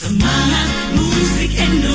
Semangat musik Indonesia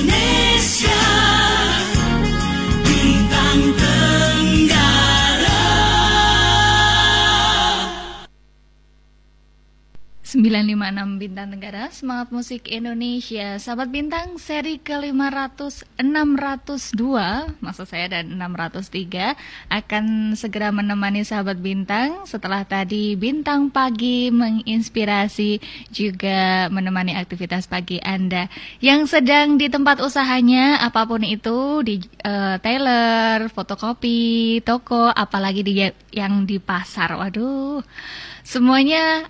956 Bintang Tenggara Semangat Musik Indonesia. Sahabat Bintang seri ke-500 602 Maksud saya dan 603 Akan segera menemani sahabat Bintang. Setelah tadi Bintang Pagi menginspirasi Juga menemani aktivitas pagi Anda. Yang sedang di tempat usahanya Apa pun itu Di eh, tailor, fotokopi, toko Apalagi di yang di pasar. Waduh. Semuanya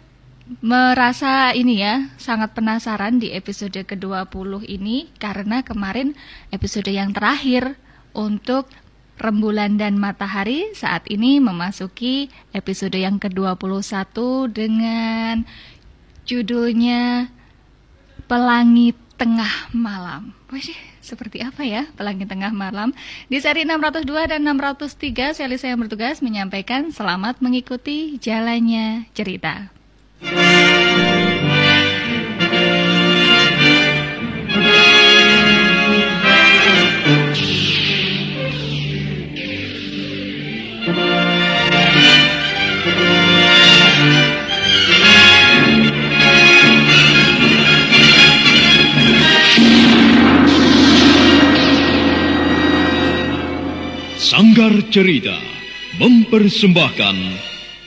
merasa ini ya sangat penasaran di episode ke-20 ini karena kemarin episode yang terakhir untuk rembulan dan matahari saat ini memasuki episode yang ke-21 dengan judulnya Pelangi Tengah Malam. Wih, seperti apa ya Pelangi Tengah Malam? Di seri 602 dan 603 Selisa yang bertugas menyampaikan selamat mengikuti jalannya cerita. Sanggar Cerita mempersembahkan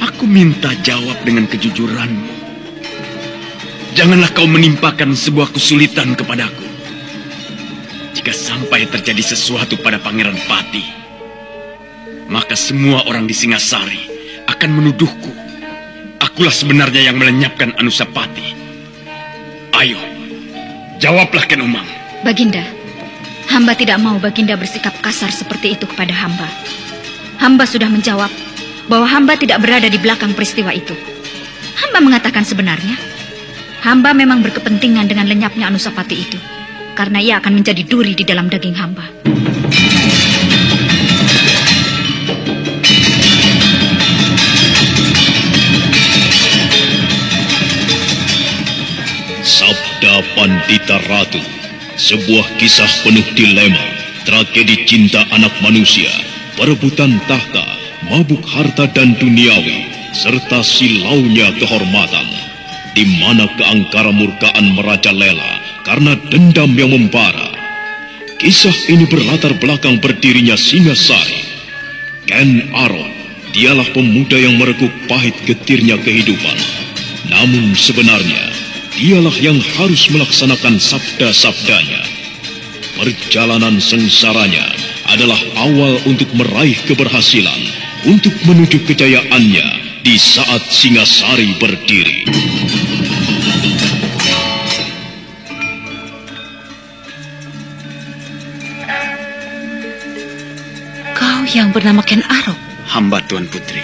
Aku minta jawab dengan kejujuranmu. Janganlah kau menimpakan sebuah kesulitan kepadaku. Jika sampai terjadi sesuatu pada Pangeran Pati, maka semua orang di Singasari akan menuduhku. Akulah sebenarnya yang melenyapkan Anusapati. Ayo, jawablah Ken Umang. Baginda, hamba tidak mau Baginda bersikap kasar seperti itu kepada hamba. Hamba sudah menjawab bahwa hamba tidak berada di belakang peristiwa itu. Hamba mengatakan sebenarnya, hamba memang berkepentingan dengan lenyapnya Anusapati itu. Karena ia akan menjadi duri di dalam daging hamba. Sabda Pandita Ratu. Sebuah kisah penuh dilema, tragedi cinta anak manusia, perebutan tahta, mabuk harta dan duniawi, serta silaunya kehormatan. Di mana keangkara murkaan merajalela karena dendam yang membara. Kisah ini berlatar belakang berdirinya Singasari. Ken Aron, dialah pemuda yang merekuk pahit getirnya kehidupan. Namun sebenarnya, dialah yang harus melaksanakan sabda-sabdanya. Perjalanan sengsaranya adalah awal untuk meraih keberhasilan, untuk menuju kejayaannya di saat Singasari berdiri. Kau yang bernama Ken Arok Hamba Tuan Putri.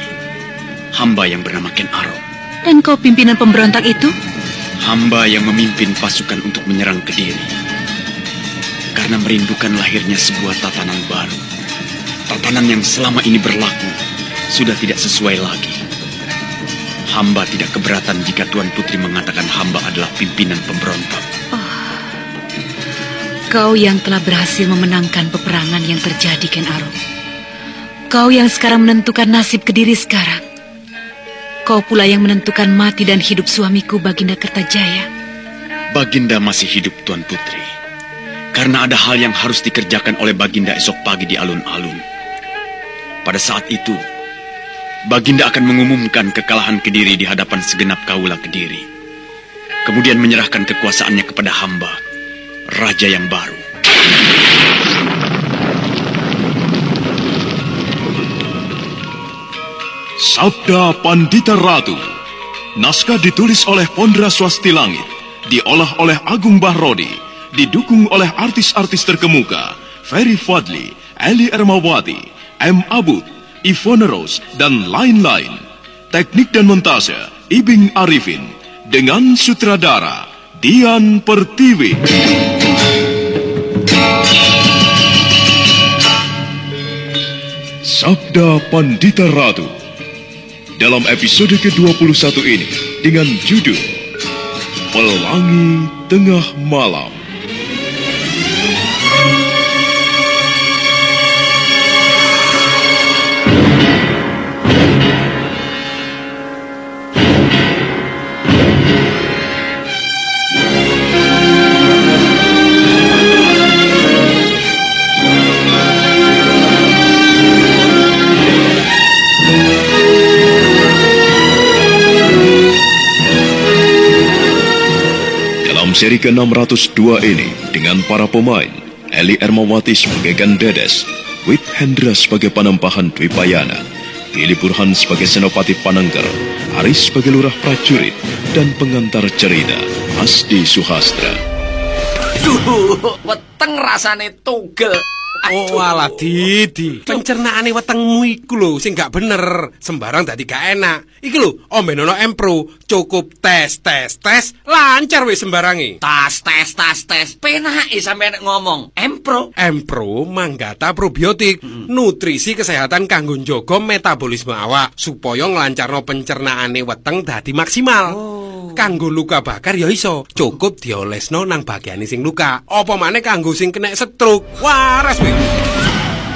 Hamba yang bernama Ken Arok. dan kau pimpinan pemberontak itu? Hamba yang memimpin pasukan untuk menyerang Kediri. Karena merindukan lahirnya sebuah tatanan baru. Tatanan yang selama ini berlaku sudah tidak sesuai lagi. Hamba tidak keberatan jika Tuan Putri mengatakan hamba adalah pimpinan pemberontak. Kau yang telah berhasil memenangkan peperangan yang terjadi Ken Arok. Kau yang sekarang menentukan nasib Kediri sekarang. Kau pula yang menentukan mati dan hidup suamiku Baginda Kertajaya. Baginda masih hidup Tuan Putri. Karena ada hal yang harus dikerjakan oleh Baginda esok pagi di alun-alun. Pada saat itu, Baginda akan mengumumkan kekalahan Kediri di hadapan segenap kaula Kediri. Kemudian menyerahkan kekuasaannya kepada hamba, raja yang baru. Sabda Pandita Ratu. Naskah ditulis oleh Pondra Swasti Langit, diolah oleh Agung Bahrodi, didukung oleh artis-artis terkemuka, Ferry Fadli, Eli Ermawati, M. Abud, Ivone Rose, dan lain-lain. Teknik dan montase, Ibing Arifin, dengan sutradara, Dian Pertiwi. Sabda Pandita Ratu dalam episode ke-21 ini dengan judul Pelangi Tengah Malam. Seri ke-602 ini, dengan para pemain, Eli Ermawati sebagai Gandedes, Wit Hendra sebagai Panampahan Dwi Payana, Billy Burhan sebagai Senopati Panangger, Aris sebagai Lurah Prajurit, dan pengantar cerita, Asdi Suhastra. Duh, weteng rasane tugel. Oh alah Didi, pencernaane wetengmu iku lho sing gak bener, sembarang dadi gak enak. Iki lho, ombenono Empro, cukup tes tes tes, lancar wis sembarangi. Tas tes tas tes. Penake sampeyan ngomong. Empro. Empro manggata probiotik, nutrisi kesehatan kanggo njaga metabolisme awak supaya nglancarno pencernaane weteng dadi maksimal. Kanggo luka bakar ya iso, cukup diolesno nang bagian sing luka. Apa maneh kanggo sing kena stroke. Waras wis.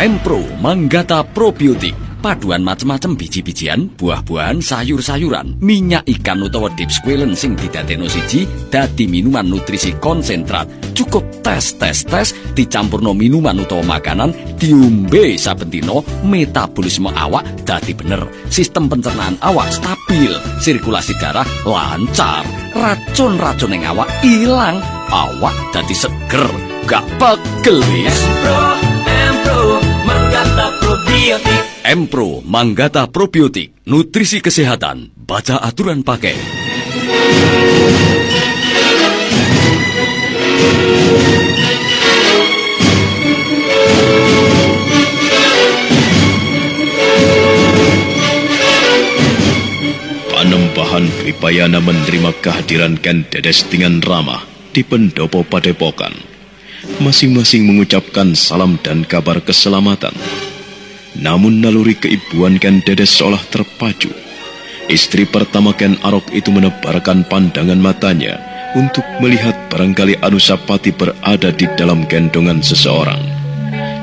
Empro Manggata Probiotik Paduan macem-macem biji-bijian, buah-buahan, sayur-sayuran, minyak ikan utawa deep squalen sing didadekno siji dadi minuman nutrisi konsentrat. Cukup tes tes tes dicampurno minuman utawa makanan diombe saben dina metabolisme awak dadi bener. Sistem pencernaan awak stabil, sirkulasi darah lancar, racun-racun yang awak ilang, awak dadi seger, gak pegel wis. Empro Manggata Probiotik Nutrisi Kesehatan Baca aturan pakai Panembahan Dwi Payana menerima kehadiran Ken Dedes dengan ramah di pendopo padepokan. Masing-masing mengucapkan salam dan kabar keselamatan. Namun naluri keibuan Ken Dedes seolah terpacu. Istri pertama Ken Arok itu menebarkan pandangan matanya untuk melihat barangkali Anusapati berada di dalam gendongan seseorang.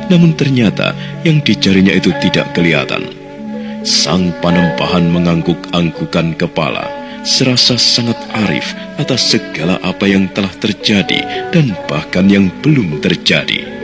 Namun ternyata yang dicarinya itu tidak kelihatan. Sang panembahan mengangguk-anggukan kepala, serasa sangat arif atas segala apa yang telah terjadi dan bahkan yang belum terjadi.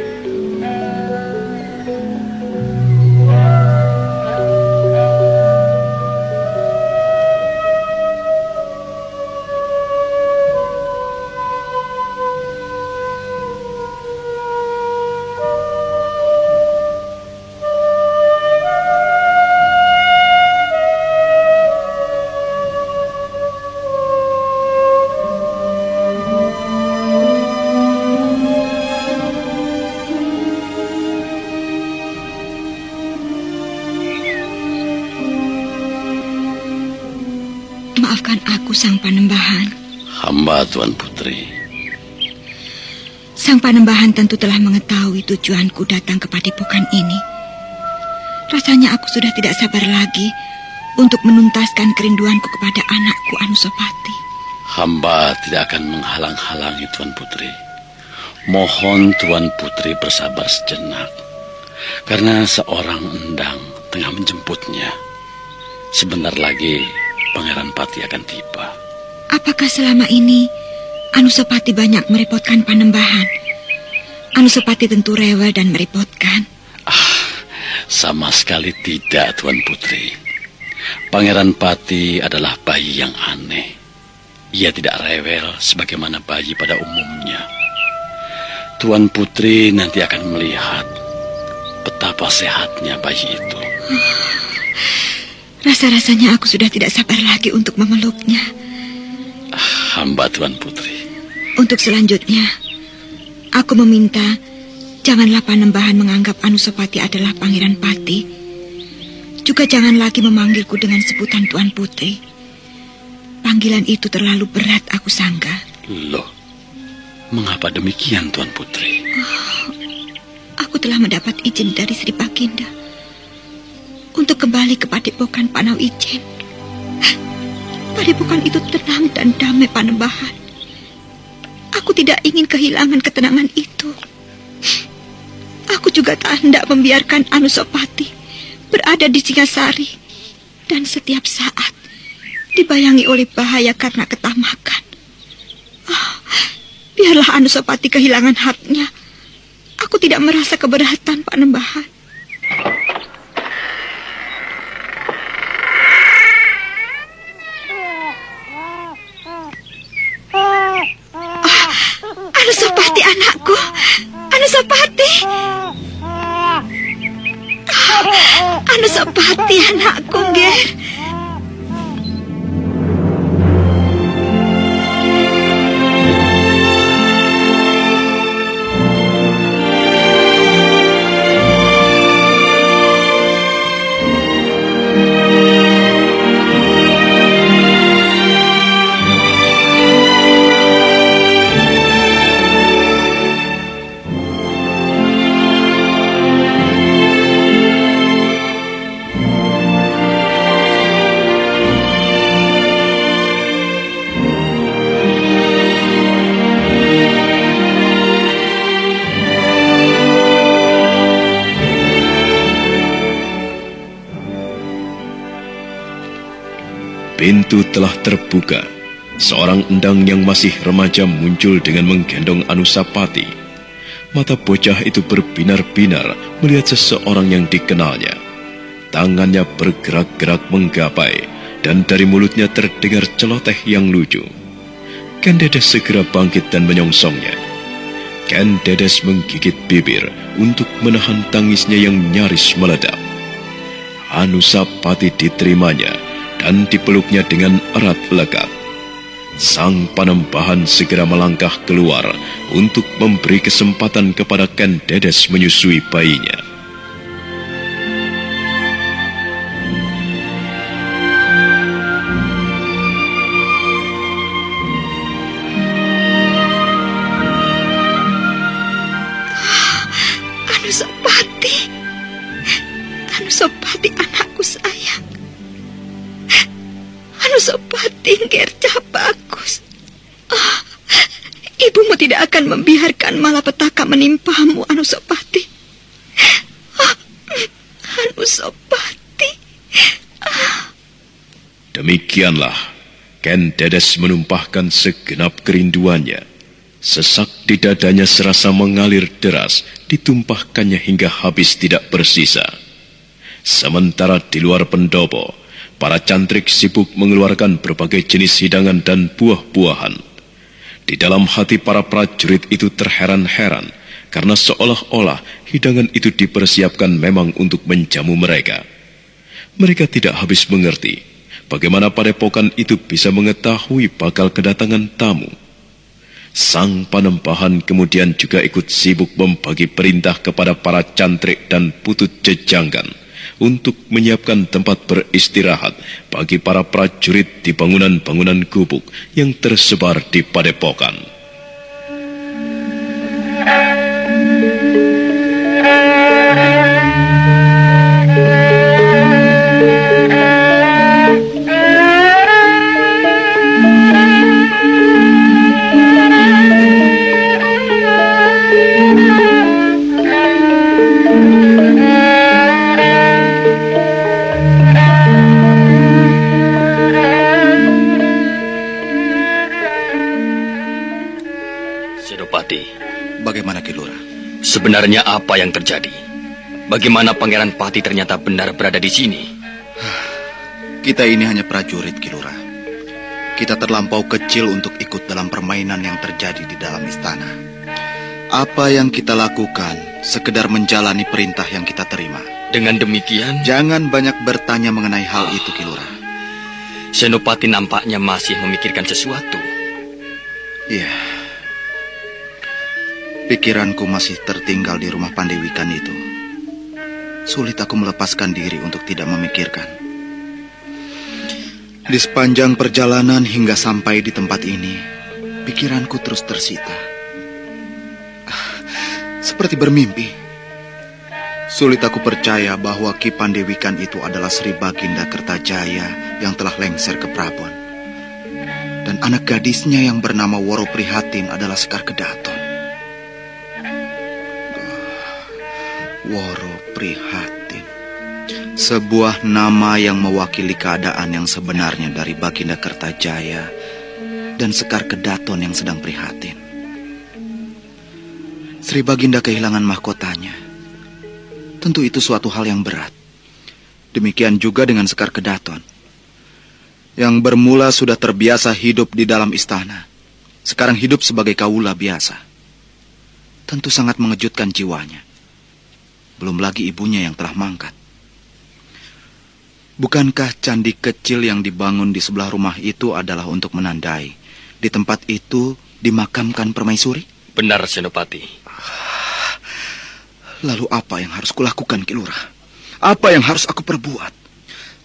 Tentu telah mengetahui tujuanku datang ke padepokan ini. Rasanya aku sudah tidak sabar lagi untuk menuntaskan kerinduanku kepada anakku Anusapati. Hamba tidak akan menghalang-halangi Tuan Putri Mohon Tuan Putri bersabar sejenak Karena seorang endang tengah menjemputnya Sebentar lagi Pangeran Pati akan tiba Apakah selama ini Anusapati banyak merepotkan Panembahan? Anusapati tentu rewel dan merepotkan. Sama sekali tidak Tuan Putri Pangeran Pati adalah bayi yang aneh Ia tidak rewel sebagaimana bayi pada umumnya Tuan Putri nanti akan melihat betapa sehatnya bayi itu. Rasa-rasanya aku sudah tidak sabar lagi untuk memeluknya. Hamba Tuan Putri. Untuk selanjutnya, aku meminta janganlah Panembahan menganggap Anusapati adalah Pangeran Pati. Juga jangan lagi memanggilku dengan sebutan Tuan Putri. Panggilan itu terlalu berat aku sangka. Loh, mengapa demikian Tuan Putri? Oh, aku telah mendapat izin dari Sri Baginda untuk kembali ke Padepokan Panau Ijen. Padepokan itu tenang dan damai Panembahan. Aku tidak ingin kehilangan ketenangan itu. Aku juga tak hendak membiarkan Anusopati berada di Singasari dan setiap saat dibayangi oleh bahaya karena ketamakan. Oh, biarlah Anusopati kehilangan haknya. Aku tidak merasa keberatan, Pak Nembahan. Oh, Anusopati anakku. Anusopati. Oh, Anusopati anakku, Ger. Pintu telah terbuka. Seorang endang yang masih remaja muncul dengan menggendong Anusapati. Mata bocah itu berbinar-binar melihat seseorang yang dikenalnya. Tangannya bergerak-gerak menggapai dan dari mulutnya terdengar celoteh yang lucu. Ken Dedes segera bangkit dan menyongsongnya. Ken Dedes menggigit bibir untuk menahan tangisnya yang nyaris meledak. Anusapati diterimanya dan dipeluknya dengan erat lekat. Sang panembahan segera melangkah keluar untuk memberi kesempatan kepada Ken Dedes menyusui bayinya. Demikianlah Ken Dedes menumpahkan segenap kerinduannya. Sesak di dadanya serasa mengalir deras, ditumpahkannya hingga habis tidak bersisa. Sementara di luar pendopo, para cantrik sibuk mengeluarkan berbagai jenis hidangan dan buah-buahan. Di dalam hati para prajurit itu terheran-heran, karena seolah-olah hidangan itu dipersiapkan memang untuk menjamu mereka. Mereka tidak habis mengerti bagaimana padepokan itu bisa mengetahui bakal kedatangan tamu. Sang panembahan kemudian juga ikut sibuk membagi perintah kepada para cantrik dan putut jejanggan untuk menyiapkan tempat beristirahat bagi para prajurit di bangunan-bangunan gubuk yang tersebar di padepokan. Sebenarnya apa yang terjadi? Bagaimana Pangeran Pati ternyata benar berada di sini? Kita ini hanya prajurit Kilura. Kita terlampau kecil untuk ikut dalam permainan yang terjadi di dalam istana. Apa yang kita lakukan sekedar menjalani perintah yang kita terima. Dengan demikian... Jangan banyak bertanya mengenai hal itu, Kilura. Senopati nampaknya masih memikirkan sesuatu. Iya. Pikiranku masih tertinggal di rumah Pandewikan itu. Sulit aku melepaskan diri untuk tidak memikirkan. Di sepanjang perjalanan hingga sampai di tempat ini, pikiranku terus tersita. Ah, Seperti bermimpi. Sulit aku percaya bahwa Ki Pandewikan itu adalah Sri Baginda Kertajaya yang telah lengser ke Prabon. Dan anak gadisnya yang bernama Woro Prihatin adalah Sekar Kedaton. Woro Prihatin. Sebuah nama yang mewakili keadaan yang sebenarnya dari Baginda Kertajaya dan Sekar Kedaton yang sedang prihatin. Sri Baginda kehilangan mahkotanya. Tentu itu suatu hal yang berat. Demikian juga dengan Sekar Kedaton. Yang bermula sudah terbiasa hidup di dalam istana. Sekarang hidup sebagai kaula biasa. Tentu sangat mengejutkan jiwanya. Belum lagi ibunya yang telah mangkat. Bukankah candi kecil yang dibangun di sebelah rumah itu adalah untuk menandai di tempat itu dimakamkan permaisuri? Benar, Senopati. Lalu apa yang harus kulakukan, Kilura? Apa yang harus aku perbuat?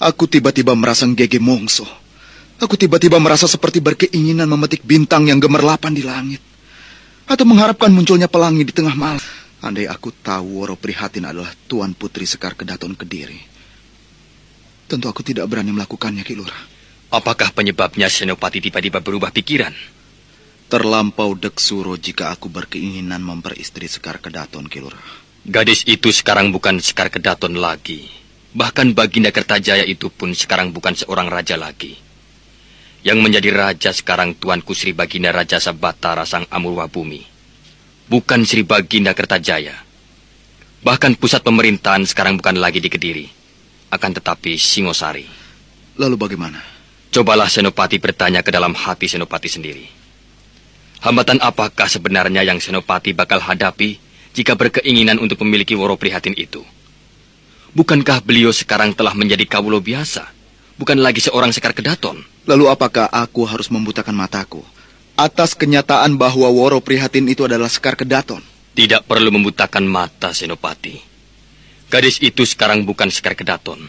Aku tiba-tiba merasa gege mongso. Aku tiba-tiba merasa seperti berkeinginan memetik bintang yang gemerlapan di langit. Atau mengharapkan munculnya pelangi di tengah malam. Andai aku tahu Woro Prihatin adalah Tuan Putri Sekar Kedaton Kediri. Tentu aku tidak berani melakukannya, Kilura. Apakah penyebabnya Senopati tiba-tiba berubah pikiran? Terlampau deksuro jika aku berkeinginan memperistri Sekar Kedaton, Kilura. Gadis itu sekarang bukan Sekar Kedaton lagi. Bahkan Baginda Kertajaya itu pun sekarang bukan seorang raja lagi. Yang menjadi raja sekarang Tuanku Sri Baginda Raja Sabatara Sang Amurwa Bumi. Bukan Sri Baginda Kertajaya. Bahkan pusat pemerintahan sekarang bukan lagi di Kediri. Akan tetapi Singosari. Lalu bagaimana? Cobalah Senopati bertanya ke dalam hati Senopati sendiri. Hambatan apakah sebenarnya yang Senopati bakal hadapi jika berkeinginan untuk memiliki Woro Prihatin itu? Bukankah beliau sekarang telah menjadi kawulo biasa? Bukan lagi seorang sekar kedaton. Lalu apakah aku harus membutakan mataku atas kenyataan bahwa Woro Prihatin itu adalah Sekar Kedaton? Tidak perlu membutakan mata, Senopati. Gadis itu sekarang bukan Sekar Kedaton.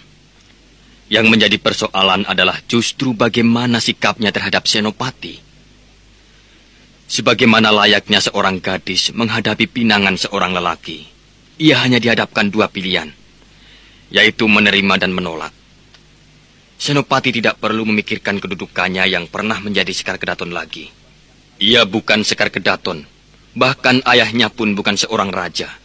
Yang menjadi persoalan adalah justru bagaimana sikapnya terhadap Senopati. Sebagaimana layaknya seorang gadis menghadapi pinangan seorang lelaki, ia hanya dihadapkan dua pilihan, yaitu menerima dan menolak. Senopati tidak perlu memikirkan kedudukannya yang pernah menjadi Sekar Kedaton lagi. Ia bukan Sekar Kedaton, bahkan ayahnya pun bukan seorang raja.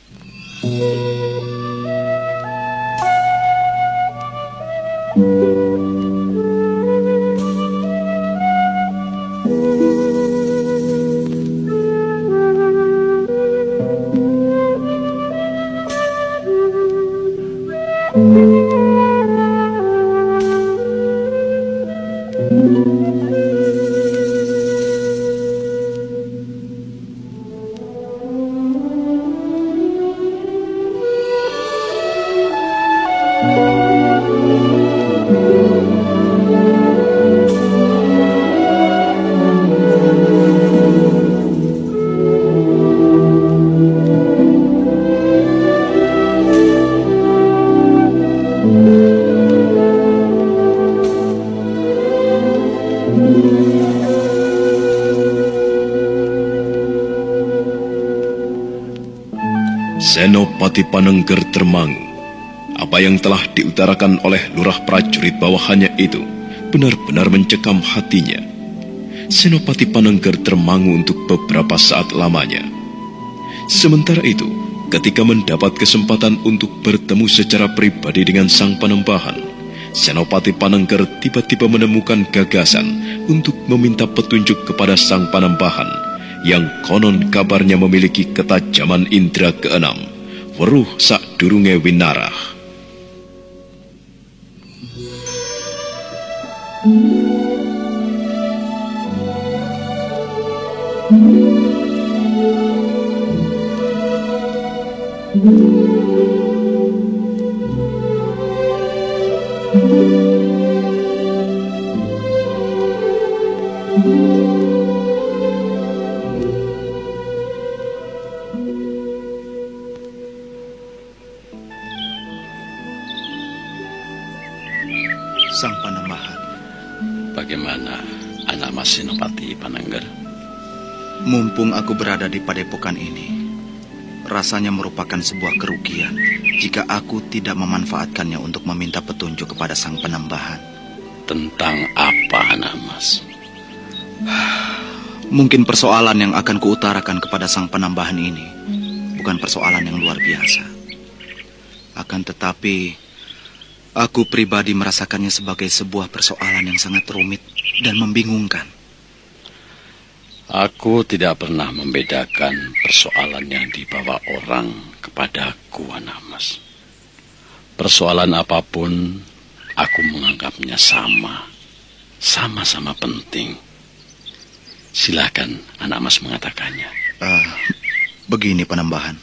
Senopati Panengger termangu. Apa yang telah diutarakan oleh lurah prajurit bawahannya itu benar-benar mencekam hatinya. Senopati Panengger termangu untuk beberapa saat lamanya. Sementara itu, ketika mendapat kesempatan untuk bertemu secara pribadi dengan sang panembahan, Senopati Panengger tiba-tiba menemukan gagasan untuk meminta petunjuk kepada sang panembahan yang konon kabarnya memiliki ketajaman indera keenam, weruh sak durunge winarah. Bagaimana anak Mas Senopati Panengger? Mumpung aku berada di padepokan ini, rasanya merupakan sebuah kerugian jika aku tidak memanfaatkannya untuk meminta petunjuk kepada sang penambahan. Tentang apa, anak Mas? Mungkin persoalan yang akan kuutarakan kepada sang penambahan ini bukan persoalan yang luar biasa. Akan tetapi, aku pribadi merasakannya sebagai sebuah persoalan yang sangat rumit dan membingungkan. Aku tidak pernah membedakan persoalan yang dibawa orang kepadaku, anak mas. Persoalan apa pun, aku menganggapnya sama. Sama-sama penting. Silakan anak mas mengatakannya. Uh, begini penambahan.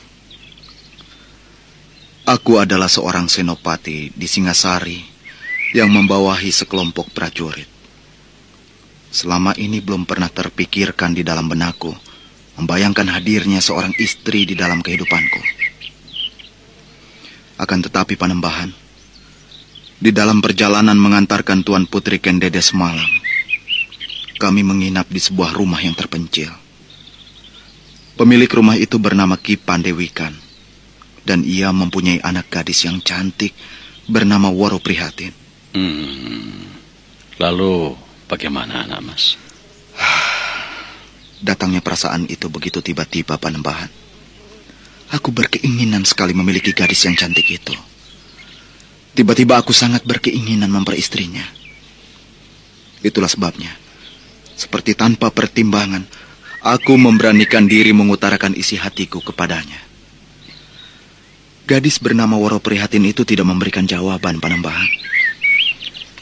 Aku adalah seorang senopati di Singasari yang membawahi sekelompok prajurit. Selama ini belum pernah terpikirkan di dalam benakku membayangkan hadirnya seorang istri di dalam kehidupanku. Akan tetapi panembahan, di dalam perjalanan mengantarkan Tuan Putri Kendede semalam, kami menginap di sebuah rumah yang terpencil. Pemilik rumah itu bernama Ki Pandewikan, dan ia mempunyai anak gadis yang cantik bernama Waro Prihatin. Hmm. Lalu Bagaimana anak mas? Datangnya perasaan itu begitu tiba-tiba panembahan. Aku berkeinginan sekali memiliki gadis yang cantik itu. Tiba-tiba aku sangat berkeinginan memperistrinya. Itulah sebabnya. Seperti tanpa pertimbangan, aku memberanikan diri mengutarakan isi hatiku kepadanya. Gadis bernama Waro Prihatin itu tidak memberikan jawaban panembahan.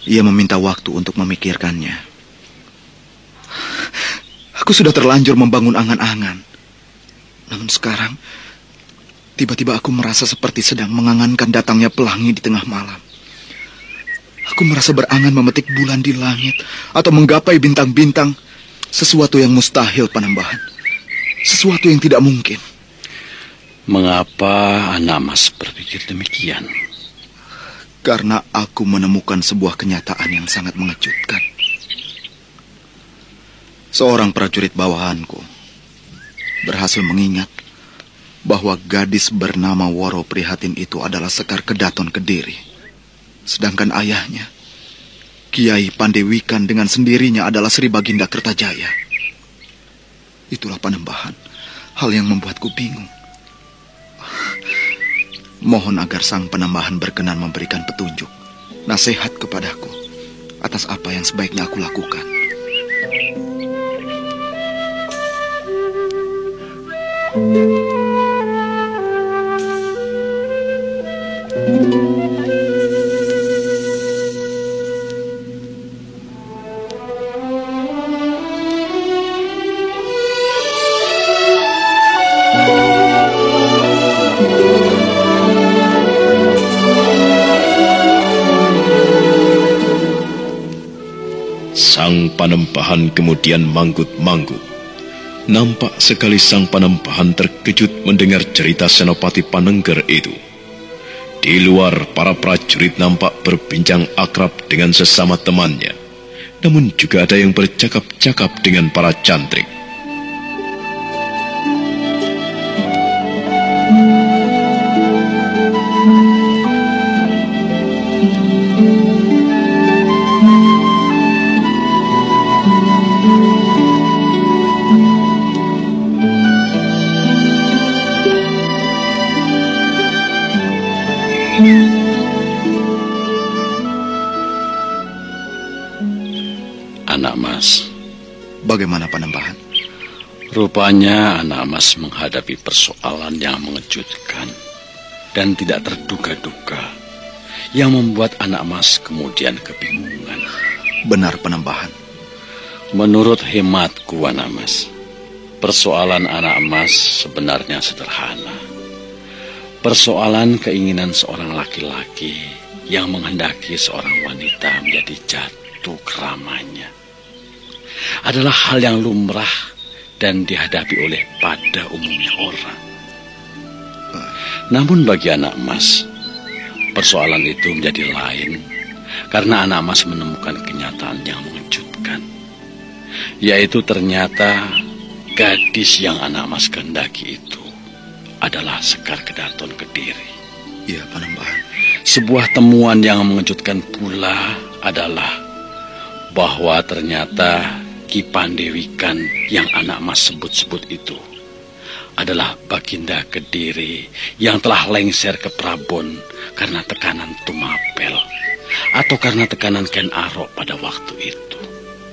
Ia meminta waktu untuk memikirkannya. Aku sudah terlanjur membangun angan-angan. Namun sekarang, tiba-tiba aku merasa seperti sedang mengangankan datangnya pelangi di tengah malam. Aku merasa berangan memetik bulan di langit atau menggapai bintang-bintang, sesuatu yang mustahil penambahan. Sesuatu yang tidak mungkin. Mengapa anak mas berpikir demikian? karena aku menemukan sebuah kenyataan yang sangat mengejutkan. Seorang prajurit bawahanku berhasil mengingat bahwa gadis bernama Woro Prihatin itu adalah Sekar Kedaton Kediri. Sedangkan ayahnya, Kiai Pandewikan dengan sendirinya adalah Sri Baginda Kertajaya. Itulah penembahan, hal yang membuatku bingung. Mohon agar sang penambahan berkenan memberikan petunjuk, nasihat kepadaku atas apa yang sebaiknya aku lakukan. Sang panembahan kemudian manggut-manggut. Nampak sekali sang panembahan terkejut mendengar cerita Senopati Panengger itu. Di luar, para prajurit nampak berbincang akrab dengan sesama temannya. Namun juga ada yang bercakap-cakap dengan para cantrik. Rupanya anak Mas menghadapi persoalan yang mengejutkan dan tidak terduga-duga yang membuat anak Mas kemudian kebingungan. Benar penembahan. Menurut hematku anak Mas, persoalan anak Mas sebenarnya sederhana. Persoalan keinginan seorang laki-laki yang menghendaki seorang wanita menjadi jatuh keramanya adalah hal yang lumrah dan dihadapi oleh pada umumnya orang. Namun bagi anak emas, persoalan itu menjadi lain karena anak emas menemukan kenyataan yang mengejutkan. Yaitu ternyata gadis yang anak mas kehendaki itu adalah Sekar Kedaton Kediri. Iya, Panembahan. Sebuah temuan yang mengejutkan pula adalah bahwa ternyata Ki Pandewikan yang anak mas sebut-sebut itu adalah Baginda Kediri yang telah lengser ke Prabon karena tekanan Tumapel atau karena tekanan Ken Arok pada waktu itu.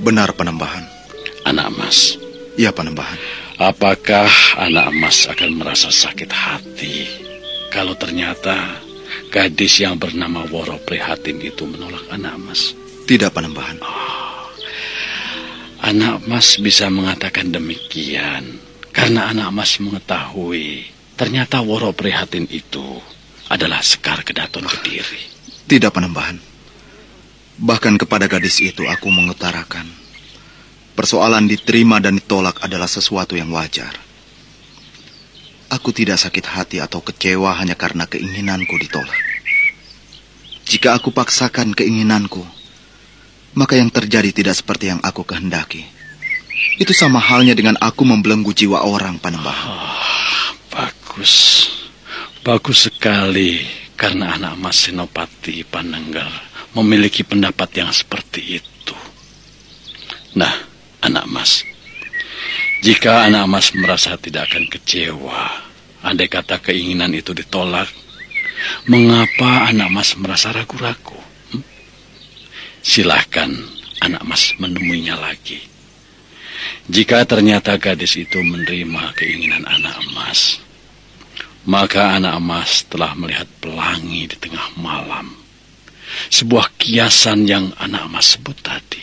Benar, Panembahan. Anak mas. Iya, Panembahan. Apakah anak emas akan merasa sakit hati kalau ternyata gadis yang bernama Woro Prihatin itu menolak anak emas? Tidak, Panembahan. Oh, anak emas bisa mengatakan demikian karena anak emas mengetahui ternyata Woro Prihatin itu adalah Sekar Kedaton Kediri. Tidak, Panembahan. Bahkan kepada gadis itu aku mengutarakan Persoalan diterima dan ditolak adalah sesuatu yang wajar. Aku tidak sakit hati atau kecewa hanya karena keinginanku ditolak. Jika aku paksakan keinginanku, maka yang terjadi tidak seperti yang aku kehendaki. Itu sama halnya dengan aku membelenggu jiwa orang, Panembahan. Oh, bagus. Bagus sekali karena anak Mas Senopati Panenggar memiliki pendapat yang seperti itu. Nah, anak mas. Jika anak mas merasa tidak akan kecewa, andai kata keinginan itu ditolak, mengapa anak mas merasa ragu-ragu? Silahkan anak mas menemuinya lagi. Jika ternyata gadis itu menerima keinginan anak emas, maka anak emas telah melihat pelangi di tengah malam. Sebuah kiasan yang anak emas sebut tadi.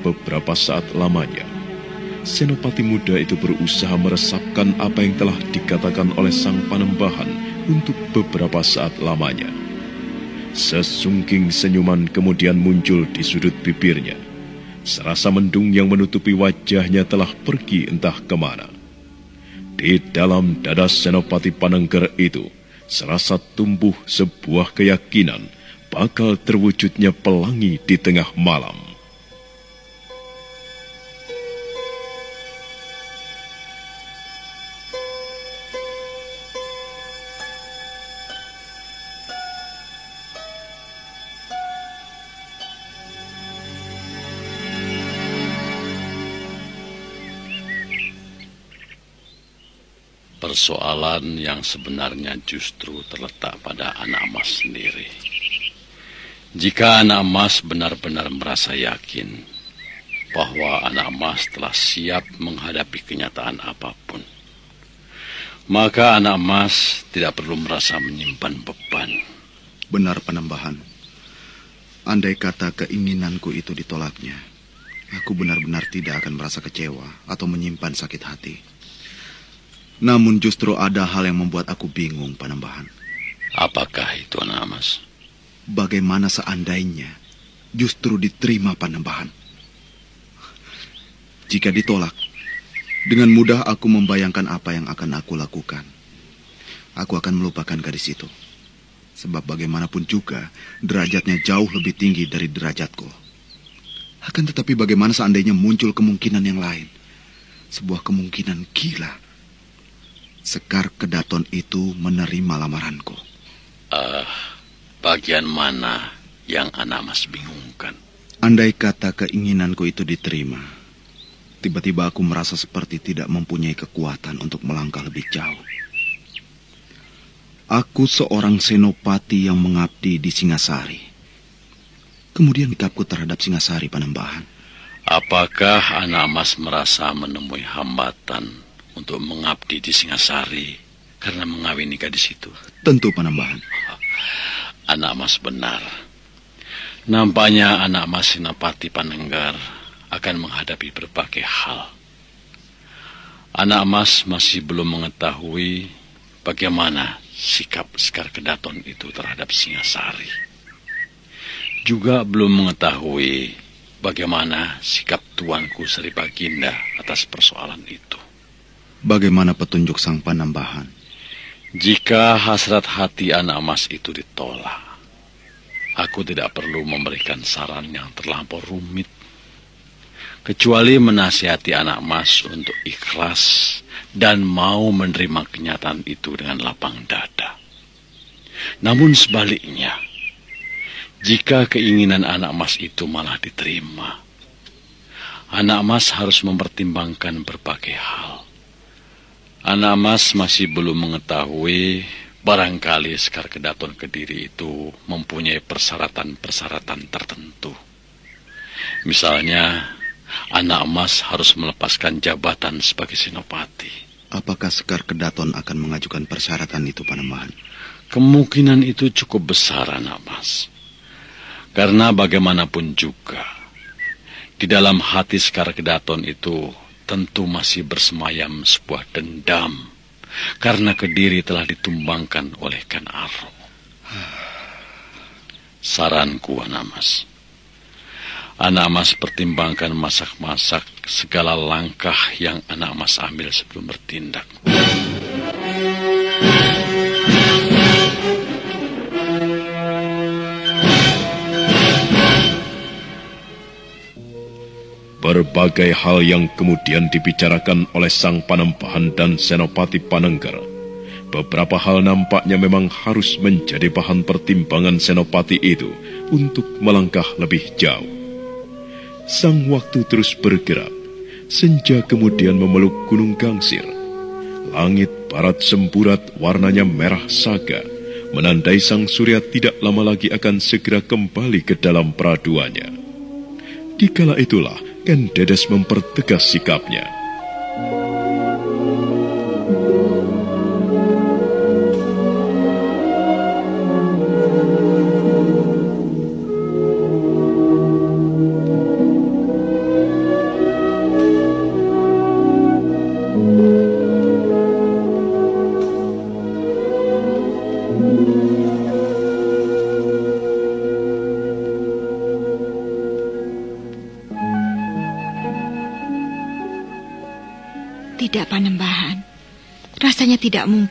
Beberapa saat lamanya. Senopati muda itu berusaha meresapkan apa yang telah dikatakan oleh sang panembahan untuk beberapa saat lamanya. Sesungking senyuman kemudian muncul di sudut bibirnya. Serasa mendung yang menutupi wajahnya telah pergi entah ke mana. Di dalam dada Senopati Panengger itu, serasa tumbuh sebuah keyakinan bakal terwujudnya pelangi di tengah malam. Persoalan yang sebenarnya justru terletak pada anak mas sendiri. Jika anak mas benar-benar merasa yakin bahwa anak mas telah siap menghadapi kenyataan apa pun, maka anak mas tidak perlu merasa menyimpan beban. Benar penambahan. Andai kata keinginanku itu ditolaknya, aku benar-benar tidak akan merasa kecewa atau menyimpan sakit hati. Namun justru ada hal yang membuat aku bingung, Panembahan. Apakah itu, anak mas? Bagaimana seandainya justru diterima Panembahan? Jika ditolak, dengan mudah aku membayangkan apa yang akan aku lakukan. Aku akan melupakan gadis itu. Sebab bagaimanapun juga, derajatnya jauh lebih tinggi dari derajatku. Akan tetapi bagaimana seandainya muncul kemungkinan yang lain? Sebuah kemungkinan gila Sekar Kedaton itu menerima lamaranku. Uh, bagian mana yang anak mas bingungkan? Andai kata keinginanku itu diterima, tiba-tiba aku merasa seperti tidak mempunyai kekuatan untuk melangkah lebih jauh. Aku seorang senopati yang mengabdi di Singasari. Kemudian sikapku terhadap Singasari Panembahan. Apakah anak mas merasa menemui hambatan untuk mengabdi di Singasari karena mengawini gadis itu? Tentu Panembahan. Anak mas benar. Nampaknya anak mas Sinapati Panenggar akan menghadapi berbagai hal. Anak mas masih belum mengetahui bagaimana sikap Sekar Kedaton itu terhadap Singasari. Juga belum mengetahui bagaimana sikap tuanku Sri Baginda atas persoalan itu. Bagaimana petunjuk sang panambahan? Jika hasrat hati anak emas itu ditolak, aku tidak perlu memberikan saran yang terlampau rumit. Kecuali menasihati anak emas untuk ikhlas dan mau menerima kenyataan itu dengan lapang dada. Namun sebaliknya, jika keinginan anak emas itu malah diterima, anak emas harus mempertimbangkan berbagai hal. Anak emas masih belum mengetahui barangkali Sekar Kedaton Kediri itu mempunyai persyaratan-persyaratan tertentu. Misalnya, anak emas harus melepaskan jabatan sebagai Sinopati. Apakah Sekar Kedaton akan mengajukan persyaratan itu, Panembahan? Kemungkinan itu cukup besar, anak emas. Karena bagaimanapun juga, di dalam hati Sekar Kedaton itu tentu masih bersemayam sebuah dendam karena Kediri telah ditumbangkan oleh Ken Aro. Saranku, Anamas. Anamas pertimbangkan masak-masak segala langkah yang anak mas ambil sebelum bertindak. Berbagai hal yang kemudian dibicarakan oleh Sang Panembahan dan Senopati Panengger. Beberapa hal nampaknya memang harus menjadi bahan pertimbangan Senopati itu untuk melangkah lebih jauh. Sang waktu terus bergerak. Senja kemudian memeluk Gunung Gangsir. Langit barat semburat warnanya merah saga, menandai sang surya tidak lama lagi akan segera kembali ke dalam peraduannya. Dikala itulah Ken Dedes mempertegas sikapnya.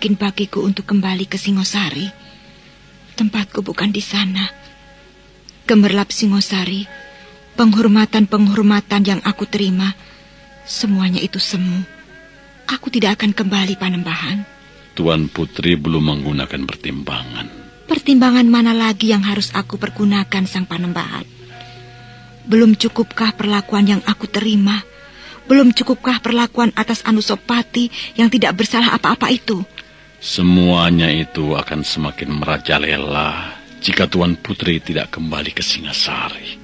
Mungkin bagiku untuk kembali ke Singosari. Tempatku bukan di sana. Gemerlap Singosari, penghormatan-penghormatan yang aku terima, semuanya itu semu. Aku tidak akan kembali, Panembahan. Tuan Putri belum menggunakan pertimbangan. Pertimbangan mana lagi yang harus aku pergunakan, Sang Panembahan? Belum cukupkah perlakuan yang aku terima? Belum cukupkah perlakuan atas Anusopati yang tidak bersalah apa-apa itu? Semuanya itu akan semakin merajalela jika Tuan Putri tidak kembali ke Singasari.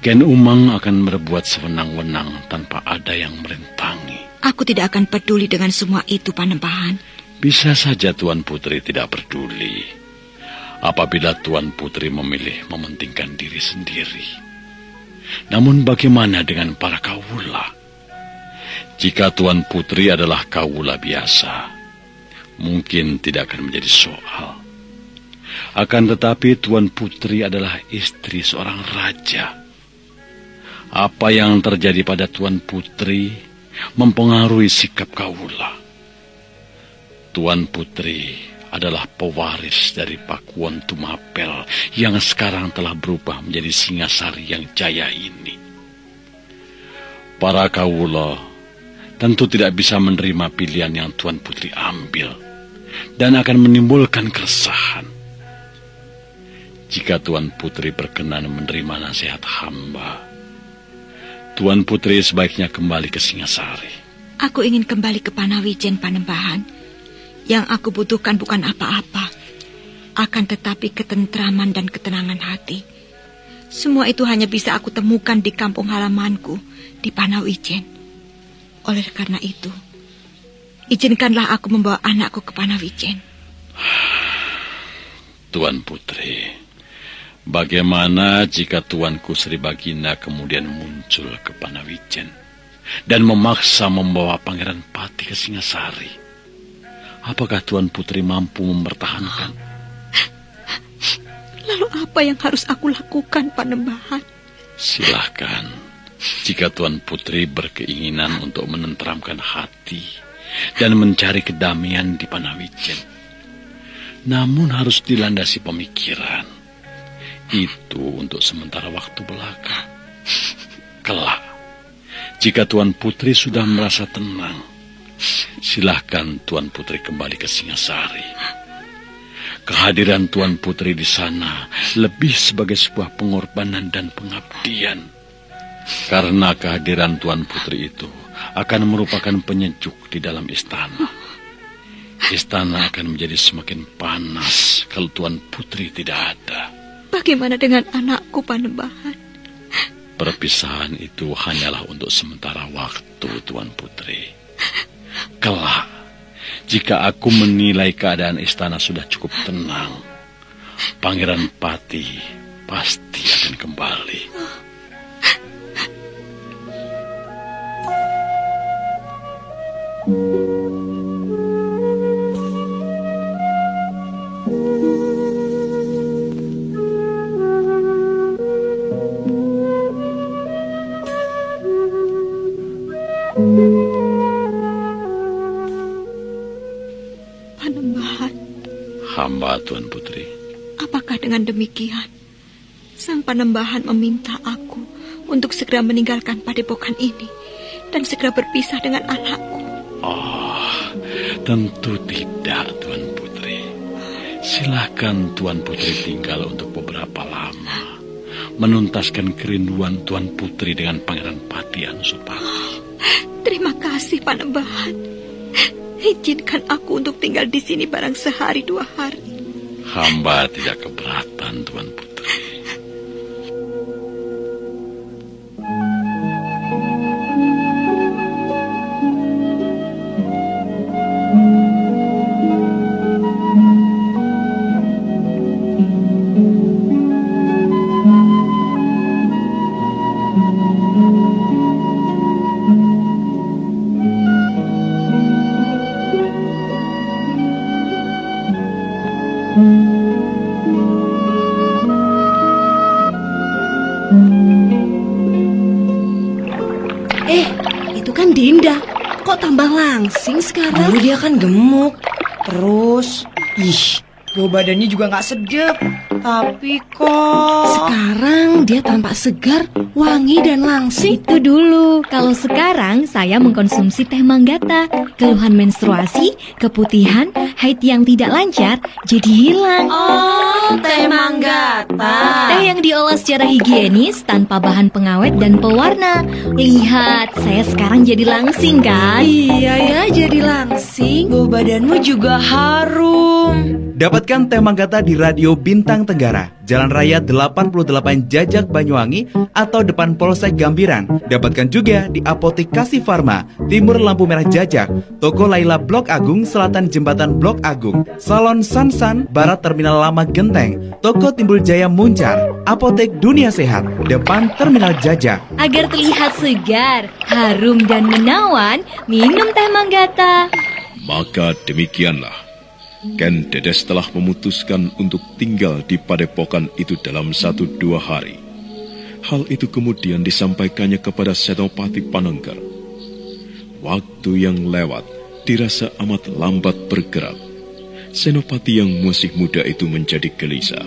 Ken Umang akan berbuat sewenang-wenang tanpa ada yang merintangi. Aku tidak akan peduli dengan semua itu, Panembahan. Bisa saja Tuan Putri tidak peduli. Apabila Tuan Putri memilih mementingkan diri sendiri. Namun bagaimana dengan para kawula? Jika Tuan Putri adalah kawula biasa, mungkin tidak akan menjadi soal. Akan tetapi Tuan Putri adalah istri seorang raja. Apa yang terjadi pada Tuan Putri mempengaruhi sikap kawula. Tuan Putri adalah pewaris dari Pakuan Tumapel yang sekarang telah berubah menjadi Singasari yang jaya ini. Para kawula tentu tidak bisa menerima pilihan yang Tuan Putri ambil dan akan menimbulkan keresahan. Jika Tuan Putri berkenan menerima nasihat hamba, Tuan Putri sebaiknya kembali ke Singasari. Aku ingin kembali ke Panawijen Panembahan yang aku butuhkan bukan apa-apa, akan tetapi ketentraman dan ketenangan hati. Semua itu hanya bisa aku temukan di kampung halamanku, di Panawijen. Oleh karena itu, izinkanlah aku membawa anakku ke Panawijen. Tuan Putri, bagaimana jika Tuanku Sri Baginda kemudian muncul ke Panawijen dan memaksa membawa Pangeran Pati ke Singasari? Apakah Tuan Putri mampu mempertahankan? Lalu apa yang harus aku lakukan, Panembahan? Silahkan, jika Tuan Putri berkeinginan untuk menenteramkan hati dan mencari kedamaian di Panawijen. Namun harus dilandasi pemikiran. Itu untuk sementara waktu belaka. Kelak, jika Tuan Putri sudah merasa tenang, silahkan Tuan Putri kembali ke Singasari. Kehadiran Tuan Putri di sana lebih sebagai sebuah pengorbanan dan pengabdian. Karena kehadiran Tuan Putri itu akan merupakan penyejuk di dalam istana. Istana akan menjadi semakin panas kalau Tuan Putri tidak ada. Bagaimana dengan anakku, Panembahan? Perpisahan itu hanyalah untuk sementara waktu, Tuan Putri. Kelak, jika aku menilai keadaan istana sudah cukup tenang, Pangeran Pati pasti akan kembali. Hamba Tuan Putri. apakah dengan demikian Sang Panembahan meminta aku untuk segera meninggalkan padepokan ini dan segera berpisah dengan anakku? Oh, tentu tidak, Tuan Putri. Silakan Tuan Putri tinggal untuk beberapa lama. Menuntaskan kerinduan Tuan Putri dengan Pangeran Pati Anusupati. Terima kasih, Panembahan. Izinkan aku untuk tinggal di sini barang sehari dua hari. Hamba tidak keberatan, Tuan Putri. Sekarang? Dulu dia kan gemuk. Terus, ih, bau badannya juga nggak sedap. Tapi kok... Sekarang dia tampak segar, wangi dan langsing. Itu dulu. Kalau sekarang saya mengkonsumsi teh manggata. Keluhan menstruasi, keputihan, haid yang tidak lancar jadi hilang. Oh, teh manggata. Teh yang diolah secara higienis tanpa bahan pengawet dan pewarna. Lihat, saya sekarang jadi langsing kan? Iya ya, jadi langsing. Bau badanmu juga harum. Dapatkan teh Manggata di Radio Bintang Tenggara, Jalan Raya 88 Jajak Banyuwangi atau depan Polsek Gambiran. Dapatkan juga di Apotik Kasih Farma, Timur Lampu Merah Jajak, Toko Laila Blok Agung, Selatan Jembatan Blok Agung, Salon Sansan, Barat Terminal Lama Genteng, Toko Timbul Jaya Muncar, Apotek Dunia Sehat, depan Terminal Jajak. Agar terlihat segar, harum dan menawan, minum teh manggata. Maka demikianlah. Ken Dedes telah memutuskan untuk tinggal di padepokan itu dalam satu dua hari. Hal itu kemudian disampaikannya kepada Senopati Panengger. Waktu yang lewat dirasa amat lambat bergerak. Senopati yang masih muda itu menjadi gelisah.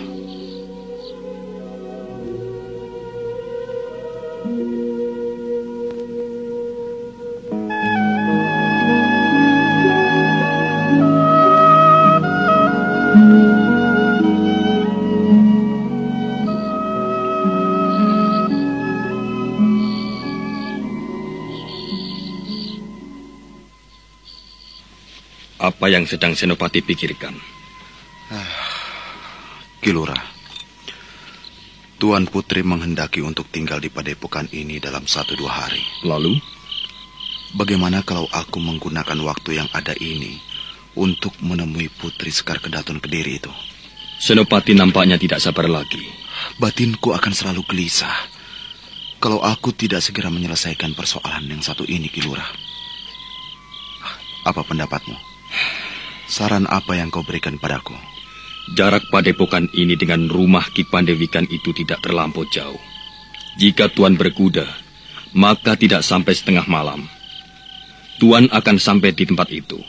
Apa yang sedang Senopati pikirkan? Kilura, Tuan Putri menghendaki untuk tinggal di padepokan ini dalam satu dua hari. Lalu? Bagaimana kalau aku menggunakan waktu yang ada ini untuk menemui Putri Sekar Kedaton Kediri itu? Senopati nampaknya tidak sabar lagi. Batinku akan selalu gelisah kalau aku tidak segera menyelesaikan persoalan yang satu ini, Kilurah. Apa pendapatmu? Saran apa yang kau berikan padaku? Jarak padepokan ini dengan rumah Ki Pandewikan itu tidak terlampau jauh. Jika Tuan berkuda, maka tidak sampai setengah malam. Tuan akan sampai di tempat itu.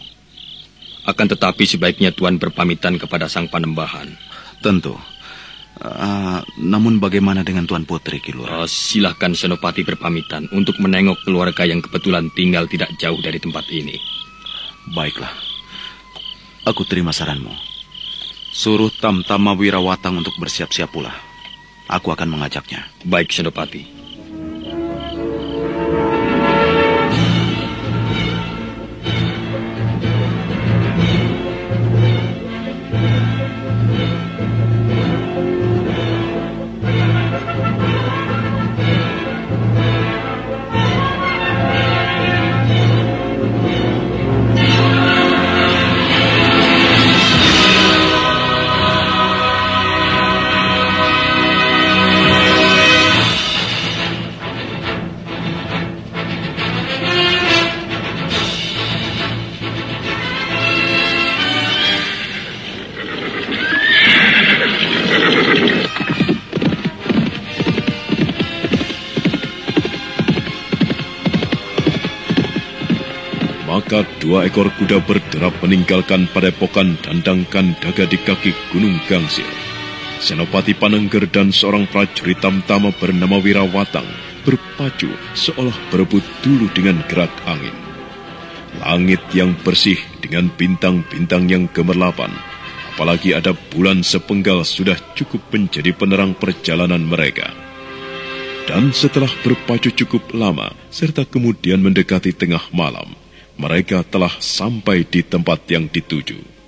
Akan tetapi sebaiknya Tuan berpamitan kepada Sang Panembahan. Tentu. Uh, namun bagaimana dengan Tuan Putri, Kilur? Uh, silahkan Senopati berpamitan untuk menengok keluarga yang kebetulan tinggal tidak jauh dari tempat ini. Baiklah. Aku terima saranmu. Suruh Tamtama Wirawatang untuk bersiap-siap pula. Aku akan mengajaknya. Baik, Senopati. Dua ekor kuda berderap meninggalkan padepokan dandangkan daga di kaki Gunung Gangsir. Senopati Panengger dan seorang prajurit tamtama bernama Wirawatang berpacu seolah berebut dulu dengan gerak angin. Langit yang bersih dengan bintang-bintang yang gemerlapan, apalagi ada bulan sepenggal sudah cukup menjadi penerang perjalanan mereka. Dan setelah berpacu cukup lama, serta kemudian mendekati tengah malam, mereka telah sampai di tempat yang dituju.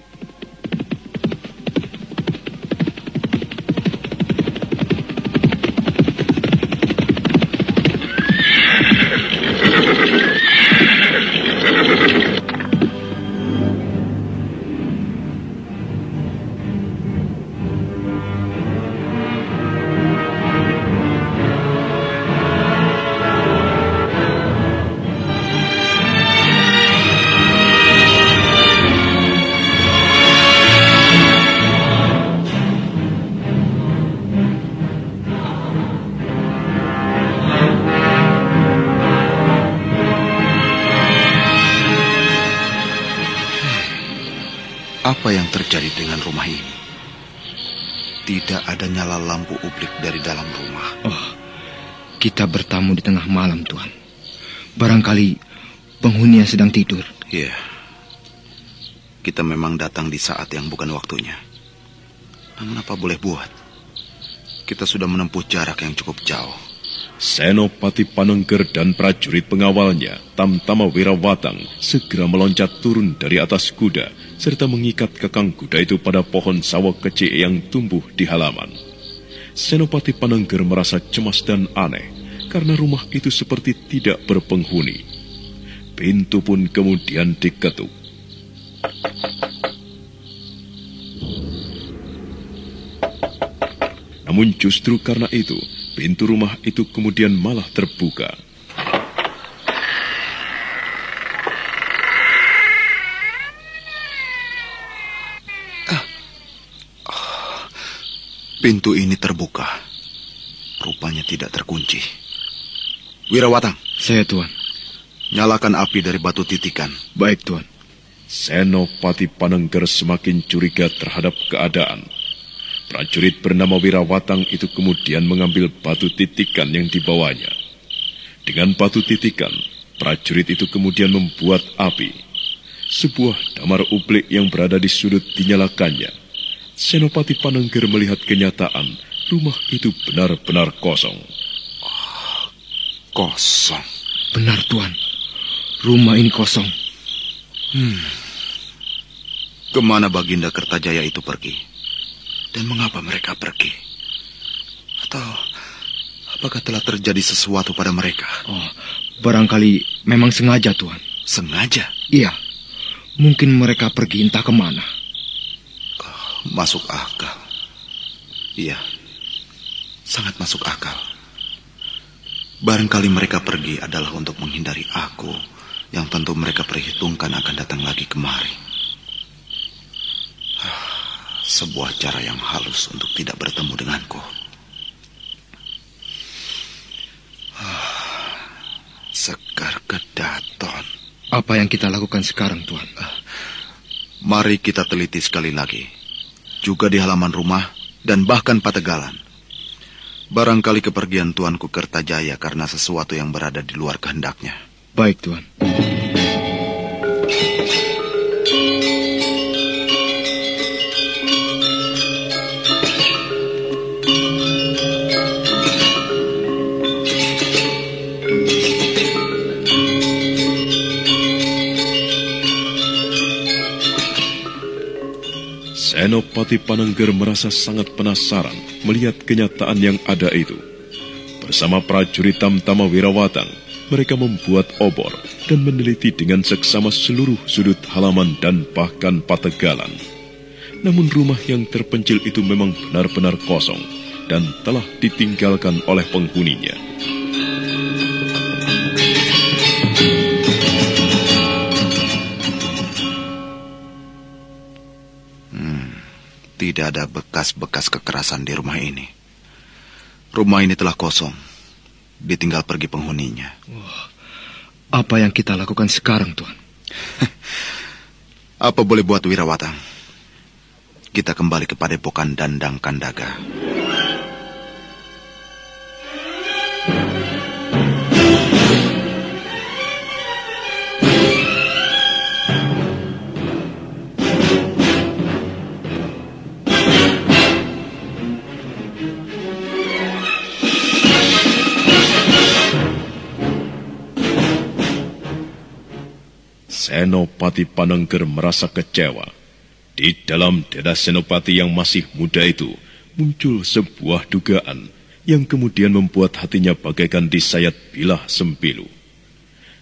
Apa yang terjadi dengan rumah ini? Tidak ada nyala lampu ublik dari dalam rumah. Oh, kita bertamu di tengah malam, Tuan. Barangkali penghuni yang sedang tidur. Iya. Kita memang datang di saat yang bukan waktunya. Namun apa boleh buat? Kita sudah menempuh jarak yang cukup jauh. Senopati Panengger dan prajurit pengawalnya, Tamtama Wirawatang, segera meloncat turun dari atas kuda, serta mengikat kekang kuda itu pada pohon sawah kecil yang tumbuh di halaman. Senopati Panengger merasa cemas dan aneh, karena rumah itu seperti tidak berpenghuni. Pintu pun kemudian diketuk. Namun justru karena itu, pintu rumah itu kemudian malah terbuka. Pintu ini terbuka. Rupanya tidak terkunci. Wirawatang. Saya, Tuan. Nyalakan api dari batu titikan. Baik, Tuan. Senopati Panengger semakin curiga terhadap keadaan. Prajurit bernama Wirawatang itu kemudian mengambil batu titikan yang dibawanya. Dengan batu titikan, prajurit itu kemudian membuat api. Sebuah damar ublik yang berada di sudut dinyalakannya. Senopati Panengger melihat kenyataan rumah itu benar-benar kosong. Kosong. Benar, Tuan. Rumah ini kosong. Hmm. Ke mana Baginda Kertajaya itu pergi? Dan mengapa mereka pergi? Atau apakah telah terjadi sesuatu pada mereka? Oh, barangkali memang sengaja, Tuhan. Sengaja? Iya. Mungkin mereka pergi entah ke mana. Masuk akal. Iya. Sangat masuk akal. Barangkali mereka pergi adalah untuk menghindari aku yang tentu mereka perhitungkan akan datang lagi kemari. Sebuah cara yang halus untuk tidak bertemu denganku. Sekar kedaton. Apa yang kita lakukan sekarang, Tuhan? Mari kita teliti sekali lagi. Juga di halaman rumah dan bahkan Pategalan. Barangkali kepergian Tuanku Kertajaya karena sesuatu yang berada di luar kehendaknya. Baik, Tuan. Senopati Panengger merasa sangat penasaran melihat kenyataan yang ada itu. Bersama prajurit Tamtama Wirawatang, mereka membuat obor dan meneliti dengan seksama seluruh sudut halaman dan bahkan pategalan. Namun rumah yang terpencil itu memang benar-benar kosong dan telah ditinggalkan oleh penghuninya. Tidak ada bekas-bekas kekerasan di rumah ini. Rumah ini telah kosong. Ditinggal pergi penghuninya. Apa yang kita lakukan sekarang, Tuan? Apa boleh buat Wirawatang? Kita kembali kepada Padepokan Dandang Kandaga. Senopati Panengger merasa kecewa. Di dalam dada Senopati yang masih muda itu muncul sebuah dugaan yang kemudian membuat hatinya bagaikan disayat bilah sempilu.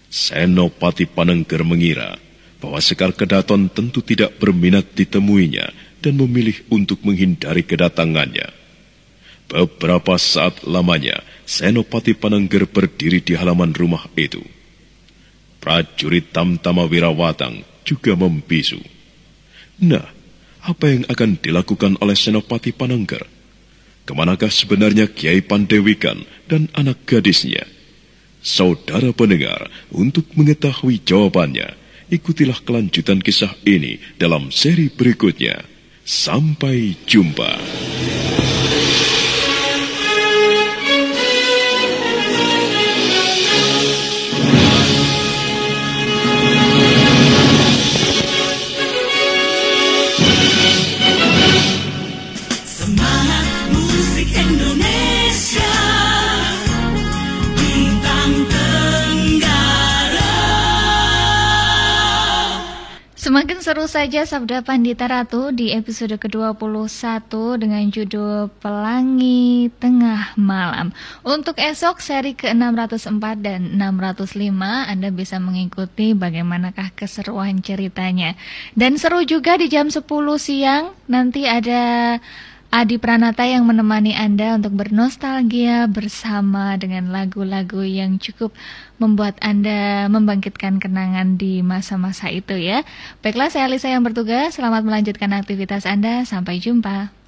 Senopati Panengger mengira bahwa Sekar Kedaton tentu tidak berminat ditemuinya dan memilih untuk menghindari kedatangannya. Beberapa saat lamanya, Senopati Panengger berdiri di halaman rumah itu. Prajurit Tamtama Wirawatang juga membisu. Nah, apa yang akan dilakukan oleh Senopati Panengger? Ke manakah sebenarnya Kiai Pandewikan dan anak gadisnya? Saudara pendengar, untuk mengetahui jawabannya, ikutilah kelanjutan kisah ini dalam seri berikutnya. Sampai jumpa. Semakin seru saja Sabda Pandita Ratu di episode ke-21 dengan judul Pelangi Tengah Malam. Untuk esok seri ke-604 dan 605 Anda bisa mengikuti bagaimanakah keseruan ceritanya. Dan seru juga di jam 10 siang nanti ada Adi Pranata yang menemani Anda untuk bernostalgia bersama dengan lagu-lagu yang cukup membuat Anda membangkitkan kenangan di masa-masa itu ya. Baiklah, saya Lisa yang bertugas. Selamat melanjutkan aktivitas Anda. Sampai jumpa.